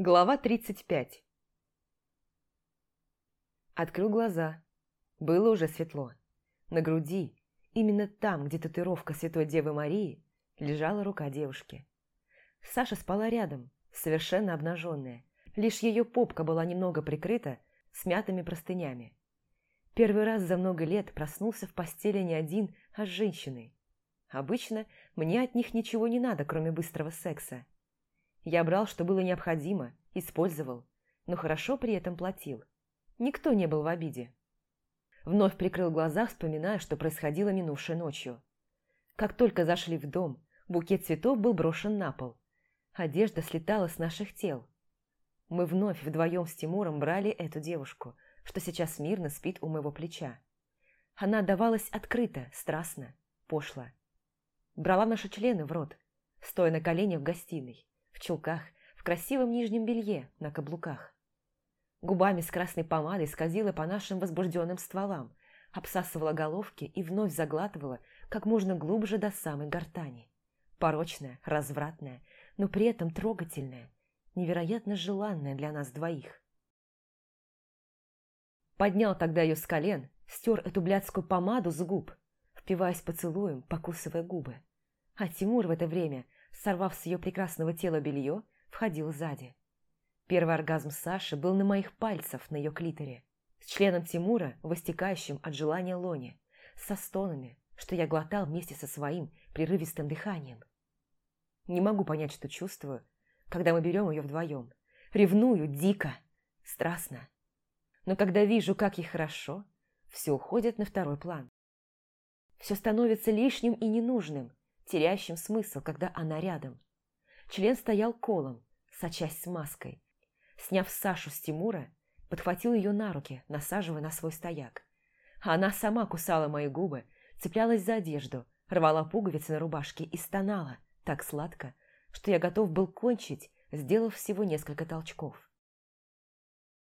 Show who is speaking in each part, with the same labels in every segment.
Speaker 1: Глава 35 Открыл глаза. Было уже светло. На груди, именно там, где татуировка Святой Девы Марии, лежала рука девушки. Саша спала рядом, совершенно обнаженная. Лишь ее попка была немного прикрыта смятыми простынями. Первый раз за много лет проснулся в постели не один, а с женщиной. Обычно мне от них ничего не надо, кроме быстрого секса. Я брал, что было необходимо, использовал, но хорошо при этом платил. Никто не был в обиде. Вновь прикрыл глаза, вспоминая, что происходило минувшей ночью. Как только зашли в дом, букет цветов был брошен на пол. Одежда слетала с наших тел. Мы вновь вдвоем с Тимуром брали эту девушку, что сейчас мирно спит у моего плеча. Она давалась открыто, страстно, пошло. Брала наши члены в рот, стоя на коленях в гостиной в чулках, в красивом нижнем белье, на каблуках. Губами с красной помадой скользила по нашим возбужденным стволам, обсасывала головки и вновь заглатывала как можно глубже до самой гортани. Порочная, развратная, но при этом трогательная, невероятно желанная для нас двоих. Поднял тогда ее с колен, стер эту блядскую помаду с губ, впиваясь поцелуем, покусывая губы. А Тимур в это время – сорвав с ее прекрасного тела белье, входил сзади. Первый оргазм Саши был на моих пальцах на ее клиторе, с членом Тимура, выстекающим от желания лони, со стонами, что я глотал вместе со своим прерывистым дыханием. Не могу понять, что чувствую, когда мы берем ее вдвоем. Ревную дико, страстно. Но когда вижу, как ей хорошо, все уходит на второй план. Все становится лишним и ненужным, теряющим смысл, когда она рядом. Член стоял колом, сочась смазкой. Сняв Сашу с Тимура, подхватил ее на руки, насаживая на свой стояк. Она сама кусала мои губы, цеплялась за одежду, рвала пуговицы на рубашке и стонала так сладко, что я готов был кончить, сделав всего несколько толчков.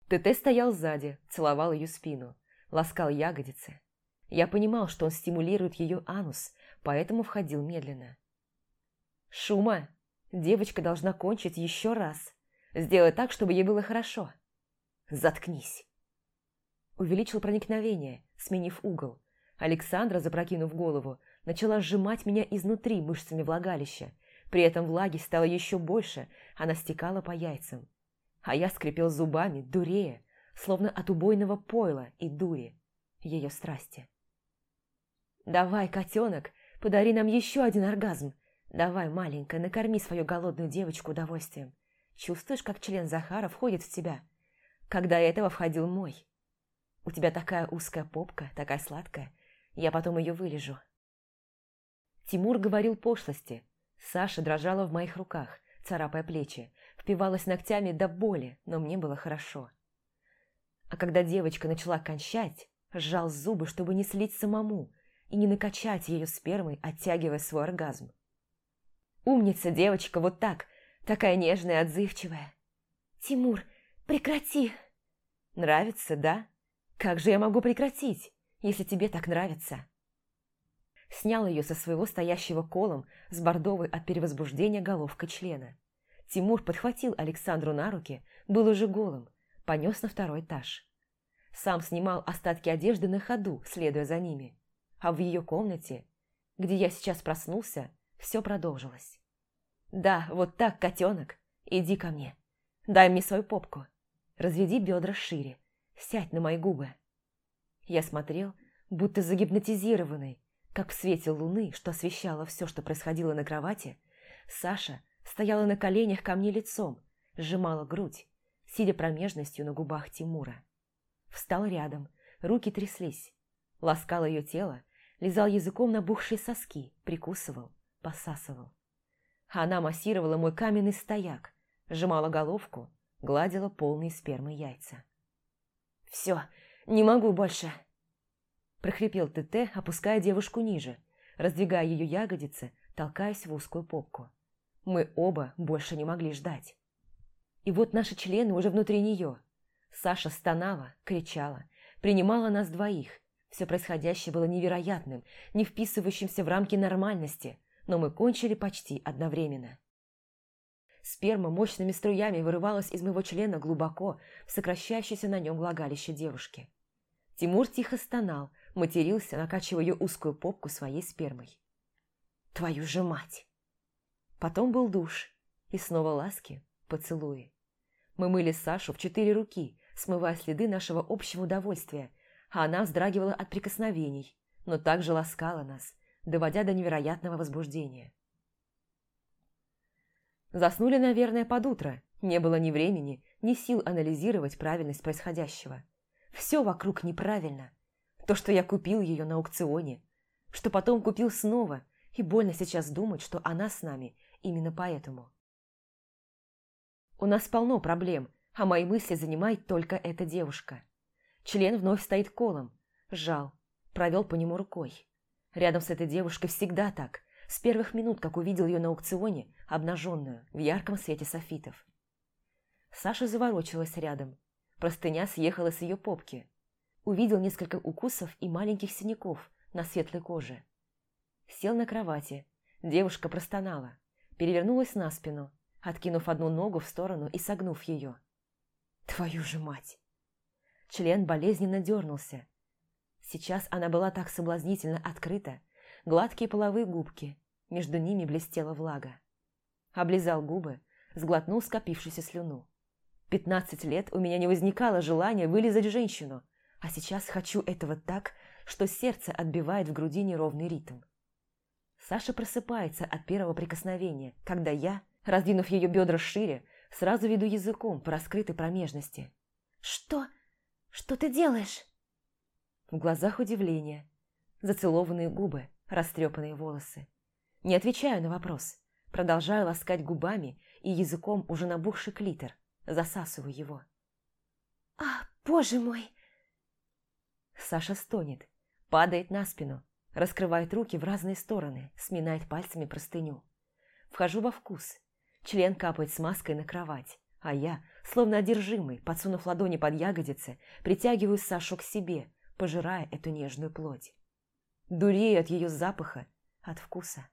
Speaker 1: ТТ стоял сзади, целовал ее спину, ласкал ягодицы. Я понимал, что он стимулирует ее анус, поэтому входил медленно. «Шума! Девочка должна кончить еще раз. Сделай так, чтобы ей было хорошо. Заткнись!» Увеличил проникновение, сменив угол. Александра, запрокинув голову, начала сжимать меня изнутри мышцами влагалища. При этом влаги стало еще больше, она стекала по яйцам. А я скрипел зубами, дурея, словно от убойного пойла и дури, ее страсти. «Давай, котенок, Подари нам еще один оргазм. Давай, маленькая, накорми свою голодную девочку удовольствием. Чувствуешь, как член Захара входит в тебя? Когда этого входил мой. У тебя такая узкая попка, такая сладкая. Я потом ее вылежу. Тимур говорил пошлости. Саша дрожала в моих руках, царапая плечи, впивалась ногтями до боли, но мне было хорошо. А когда девочка начала кончать, сжал зубы, чтобы не слить самому, и не накачать ее спермой, оттягивая свой оргазм. Умница девочка, вот так, такая нежная отзывчивая. «Тимур, прекрати!» «Нравится, да? Как же я могу прекратить, если тебе так нравится?» Снял ее со своего стоящего колом с бордовой от перевозбуждения головкой члена. Тимур подхватил Александру на руки, был уже голым, понес на второй этаж. Сам снимал остатки одежды на ходу, следуя за ними а в ее комнате, где я сейчас проснулся, все продолжилось. «Да, вот так, котенок, иди ко мне. Дай мне свою попку. Разведи бедра шире. Сядь на мои губы». Я смотрел, будто загипнотизированный, как в свете луны, что освещало все, что происходило на кровати, Саша стояла на коленях ко мне лицом, сжимала грудь, сидя промежностью на губах Тимура. Встал рядом, руки тряслись, ласкал ее тело, лизал языком набухшие соски, прикусывал, посасывал. Она массировала мой каменный стояк, сжимала головку, гладила полные спермы яйца. «Все, не могу больше!» прохрипел ТТ, опуская девушку ниже, раздвигая ее ягодицы, толкаясь в узкую попку. Мы оба больше не могли ждать. И вот наши члены уже внутри нее. Саша стонала, кричала, принимала нас двоих, все происходящее было невероятным, не вписывающимся в рамки нормальности, но мы кончили почти одновременно. Сперма мощными струями вырывалась из моего члена глубоко в сокращающееся на нем влагалище девушки. Тимур тихо стонал, матерился, накачивая ее узкую попку своей спермой. «Твою же мать!» Потом был душ, и снова ласки, поцелуи. Мы мыли Сашу в четыре руки, смывая следы нашего общего удовольствия, она вздрагивала от прикосновений, но также ласкала нас, доводя до невероятного возбуждения. Заснули, наверное, под утро. Не было ни времени, ни сил анализировать правильность происходящего. Все вокруг неправильно. То, что я купил ее на аукционе, что потом купил снова, и больно сейчас думать, что она с нами именно поэтому. У нас полно проблем, а мои мысли занимает только эта девушка. Член вновь стоит колом. Жал. Провел по нему рукой. Рядом с этой девушкой всегда так. С первых минут, как увидел ее на аукционе, обнаженную, в ярком свете софитов. Саша заворочилась рядом. Простыня съехала с ее попки. Увидел несколько укусов и маленьких синяков на светлой коже. Сел на кровати. Девушка простонала. Перевернулась на спину, откинув одну ногу в сторону и согнув ее. «Твою же мать!» Член болезненно дернулся. Сейчас она была так соблазнительно открыта. Гладкие половые губки, между ними блестела влага. Облизал губы, сглотнул скопившуюся слюну. Пятнадцать лет у меня не возникало желания вылизать женщину, а сейчас хочу этого так, что сердце отбивает в груди неровный ритм. Саша просыпается от первого прикосновения, когда я, раздвинув ее бедра шире, сразу веду языком по раскрытой промежности.
Speaker 2: «Что? Ты делаешь?»
Speaker 1: В глазах удивление, зацелованные губы, растрепанные волосы. Не отвечаю на вопрос. Продолжаю ласкать губами и языком уже набухший клитор. Засасываю его.
Speaker 2: «А, боже мой!»
Speaker 1: Саша стонет, падает на спину, раскрывает руки в разные стороны, сминает пальцами простыню. Вхожу во вкус. Член капает смазкой на кровать, а я, словно одержимый, подсунув ладони под ягодицы, притягиваю Сашу к себе, пожирая эту нежную плоть. Дурею от ее запаха, от вкуса.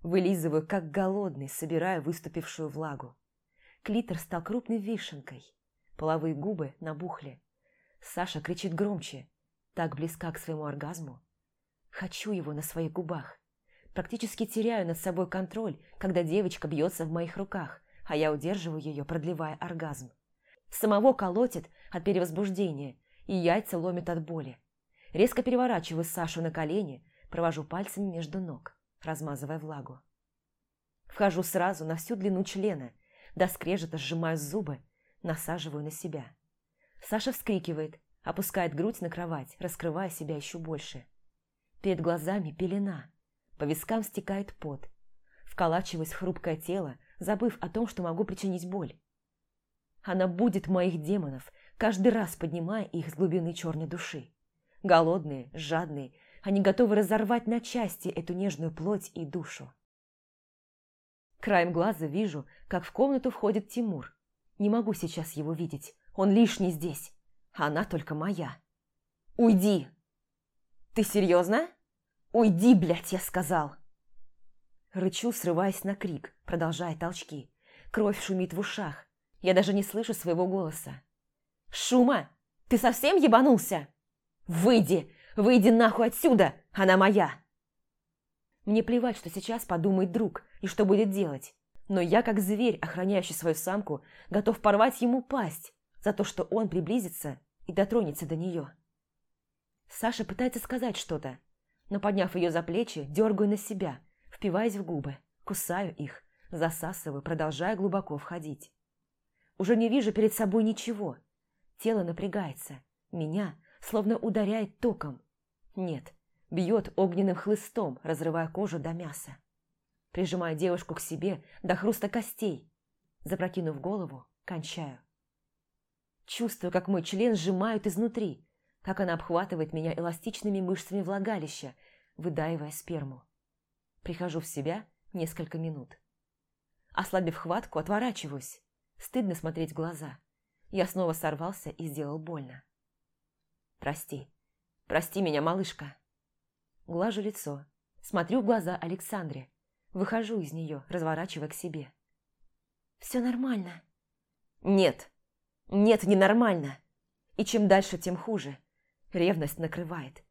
Speaker 1: Вылизываю, как голодный, собирая выступившую влагу. Клитор стал крупной вишенкой. Половые губы набухли. Саша кричит громче, так близка к своему оргазму. Хочу его на своих губах. Практически теряю над собой контроль, когда девочка бьется в моих руках, а я удерживаю ее, продлевая оргазм. Самого колотит от перевозбуждения, и яйца ломит от боли. Резко переворачиваю Сашу на колени, провожу пальцами между ног размазывая влагу. Вхожу сразу на всю длину члена, до скрежета сжимаю зубы, насаживаю на себя. Саша вскрикивает, опускает грудь на кровать, раскрывая себя еще больше. Перед глазами пелена, по вискам стекает пот. Вколачиваюсь в хрупкое тело, забыв о том, что могу причинить боль. Она будет моих демонов, каждый раз поднимая их с глубины черной души. Голодные, жадные, они готовы разорвать на части эту нежную плоть и душу. Краем глаза вижу, как в комнату входит Тимур. Не могу сейчас его видеть, он лишний здесь, а она только моя. «Уйди!» «Ты серьезно?» «Уйди, блядь, я сказал!» Рычу, срываясь на крик, продолжая толчки. Кровь шумит в ушах. Я даже не слышу своего голоса. «Шума! Ты совсем ебанулся? Выйди! Выйди нахуй отсюда! Она моя!» Мне плевать, что сейчас подумает друг и что будет делать. Но я, как зверь, охраняющий свою самку, готов порвать ему пасть за то, что он приблизится и дотронется до нее. Саша пытается сказать что-то, но, подняв ее за плечи, дергаю на себя, впиваясь в губы, кусаю их, засасываю, продолжая глубоко входить. Уже не вижу перед собой ничего. Тело напрягается. Меня словно ударяет током. Нет, бьет огненным хлыстом, разрывая кожу до мяса. Прижимая девушку к себе до хруста костей. Запрокинув голову, кончаю. Чувствую, как мой член сжимают изнутри, как она обхватывает меня эластичными мышцами влагалища, выдаивая сперму. Прихожу в себя несколько минут. Ослабив хватку, отворачиваюсь. Стыдно смотреть в глаза. Я снова сорвался и сделал больно. Прости. Прости меня, малышка. Глажу лицо. Смотрю в глаза Александре. Выхожу из нее, разворачивая к себе.
Speaker 2: Все нормально.
Speaker 1: Нет. Нет, ненормально. И чем дальше, тем хуже. Ревность накрывает.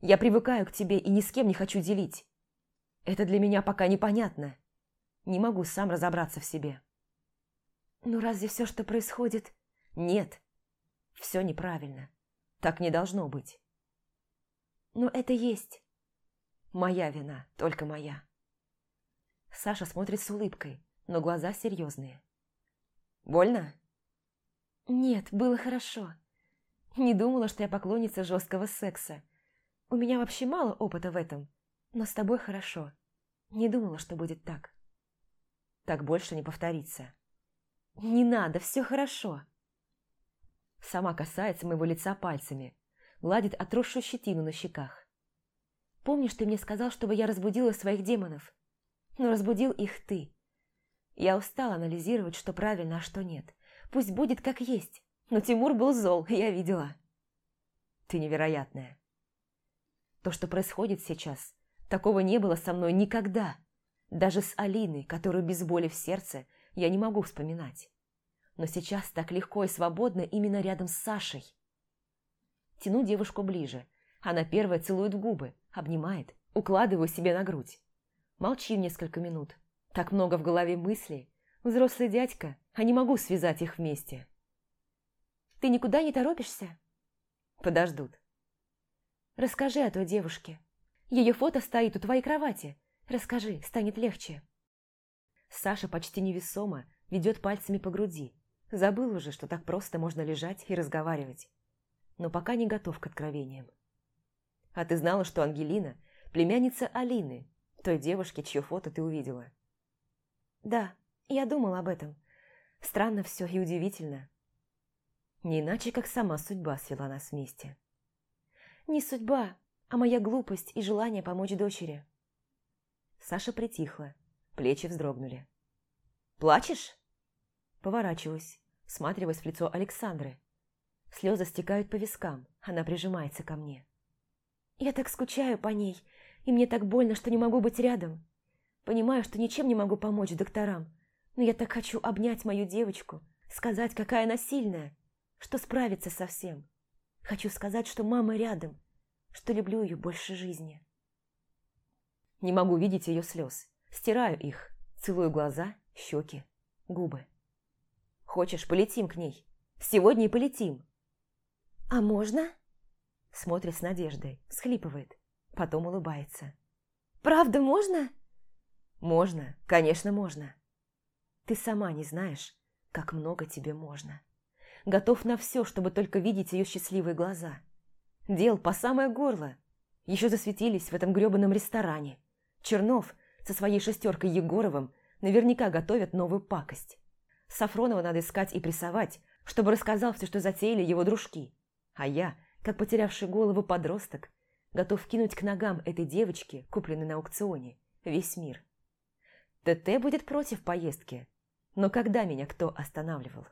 Speaker 1: Я привыкаю к тебе и ни с кем не хочу делить. Это для меня пока непонятно. Не могу сам разобраться в себе.
Speaker 2: Ну разве все, что происходит...
Speaker 1: Нет. Все неправильно. Так не должно быть.
Speaker 2: Но это есть.
Speaker 1: Моя вина, только моя. Саша смотрит с улыбкой, но глаза серьезные. Больно?
Speaker 2: Нет, было хорошо. Не думала, что я поклонница жесткого секса. У меня вообще мало опыта в этом, но с тобой хорошо. Не думала, что будет так.
Speaker 1: Так больше не повторится.
Speaker 2: Не надо, все хорошо.
Speaker 1: Сама касается моего лица пальцами, гладит отросшую щетину на щеках.
Speaker 2: Помнишь, ты мне сказал, чтобы я разбудила своих демонов? Но разбудил их ты. Я устала анализировать, что правильно, а что нет. Пусть будет как есть. Но Тимур был зол, я видела.
Speaker 1: Ты невероятная. То, что происходит сейчас, такого не было со мной никогда. Даже с Алиной, которую без боли в сердце я не могу вспоминать. Но сейчас так легко и свободно именно рядом с Сашей. Тяну девушку ближе. Она первая целует губы, обнимает, укладываю себе на грудь. Молчим несколько минут. Так много в голове мыслей. Взрослый дядька, а не могу связать их вместе.
Speaker 2: Ты никуда не торопишься?
Speaker 1: Подождут.
Speaker 2: Расскажи о той девушке. Ее фото стоит у твоей кровати. Расскажи, станет легче.
Speaker 1: Саша почти невесомо ведет пальцами по груди. Забыл уже, что так просто можно лежать и разговаривать. Но пока не готов к откровениям. А ты знала, что Ангелина – племянница Алины, той девушки, чье фото ты увидела?
Speaker 2: Да, я думала об этом. Странно все и удивительно.
Speaker 1: Не иначе, как сама судьба свела нас вместе.
Speaker 2: Не судьба, а моя глупость и желание помочь дочери.
Speaker 1: Саша притихла, плечи вздрогнули. «Плачешь?» Поворачиваюсь, всматриваясь в лицо Александры. Слезы стекают по вискам, она прижимается ко мне.
Speaker 2: «Я так скучаю по ней, и мне так больно, что не могу быть рядом. Понимаю, что ничем не могу помочь докторам, но я так хочу обнять мою девочку, сказать, какая она сильная, что справится со всем. Хочу сказать, что мама рядом, что люблю ее больше жизни.
Speaker 1: Не могу видеть ее слез. Стираю их, целую глаза, щеки, губы. Хочешь, полетим к ней? Сегодня и полетим.
Speaker 2: А можно?
Speaker 1: Смотрит с надеждой, схлипывает, потом улыбается.
Speaker 2: Правда можно?
Speaker 1: Можно, конечно, можно. Ты сама не знаешь, как много тебе можно готов на все, чтобы только видеть ее счастливые глаза. Дел по самое горло. Еще засветились в этом гребаном ресторане. Чернов со своей шестеркой Егоровым наверняка готовят новую пакость. Сафронова надо искать и прессовать, чтобы рассказал все, что затеяли его дружки. А я, как потерявший голову подросток, готов кинуть к ногам этой девочки, купленной на аукционе, весь мир. ТТ будет против поездки, но когда меня кто останавливал?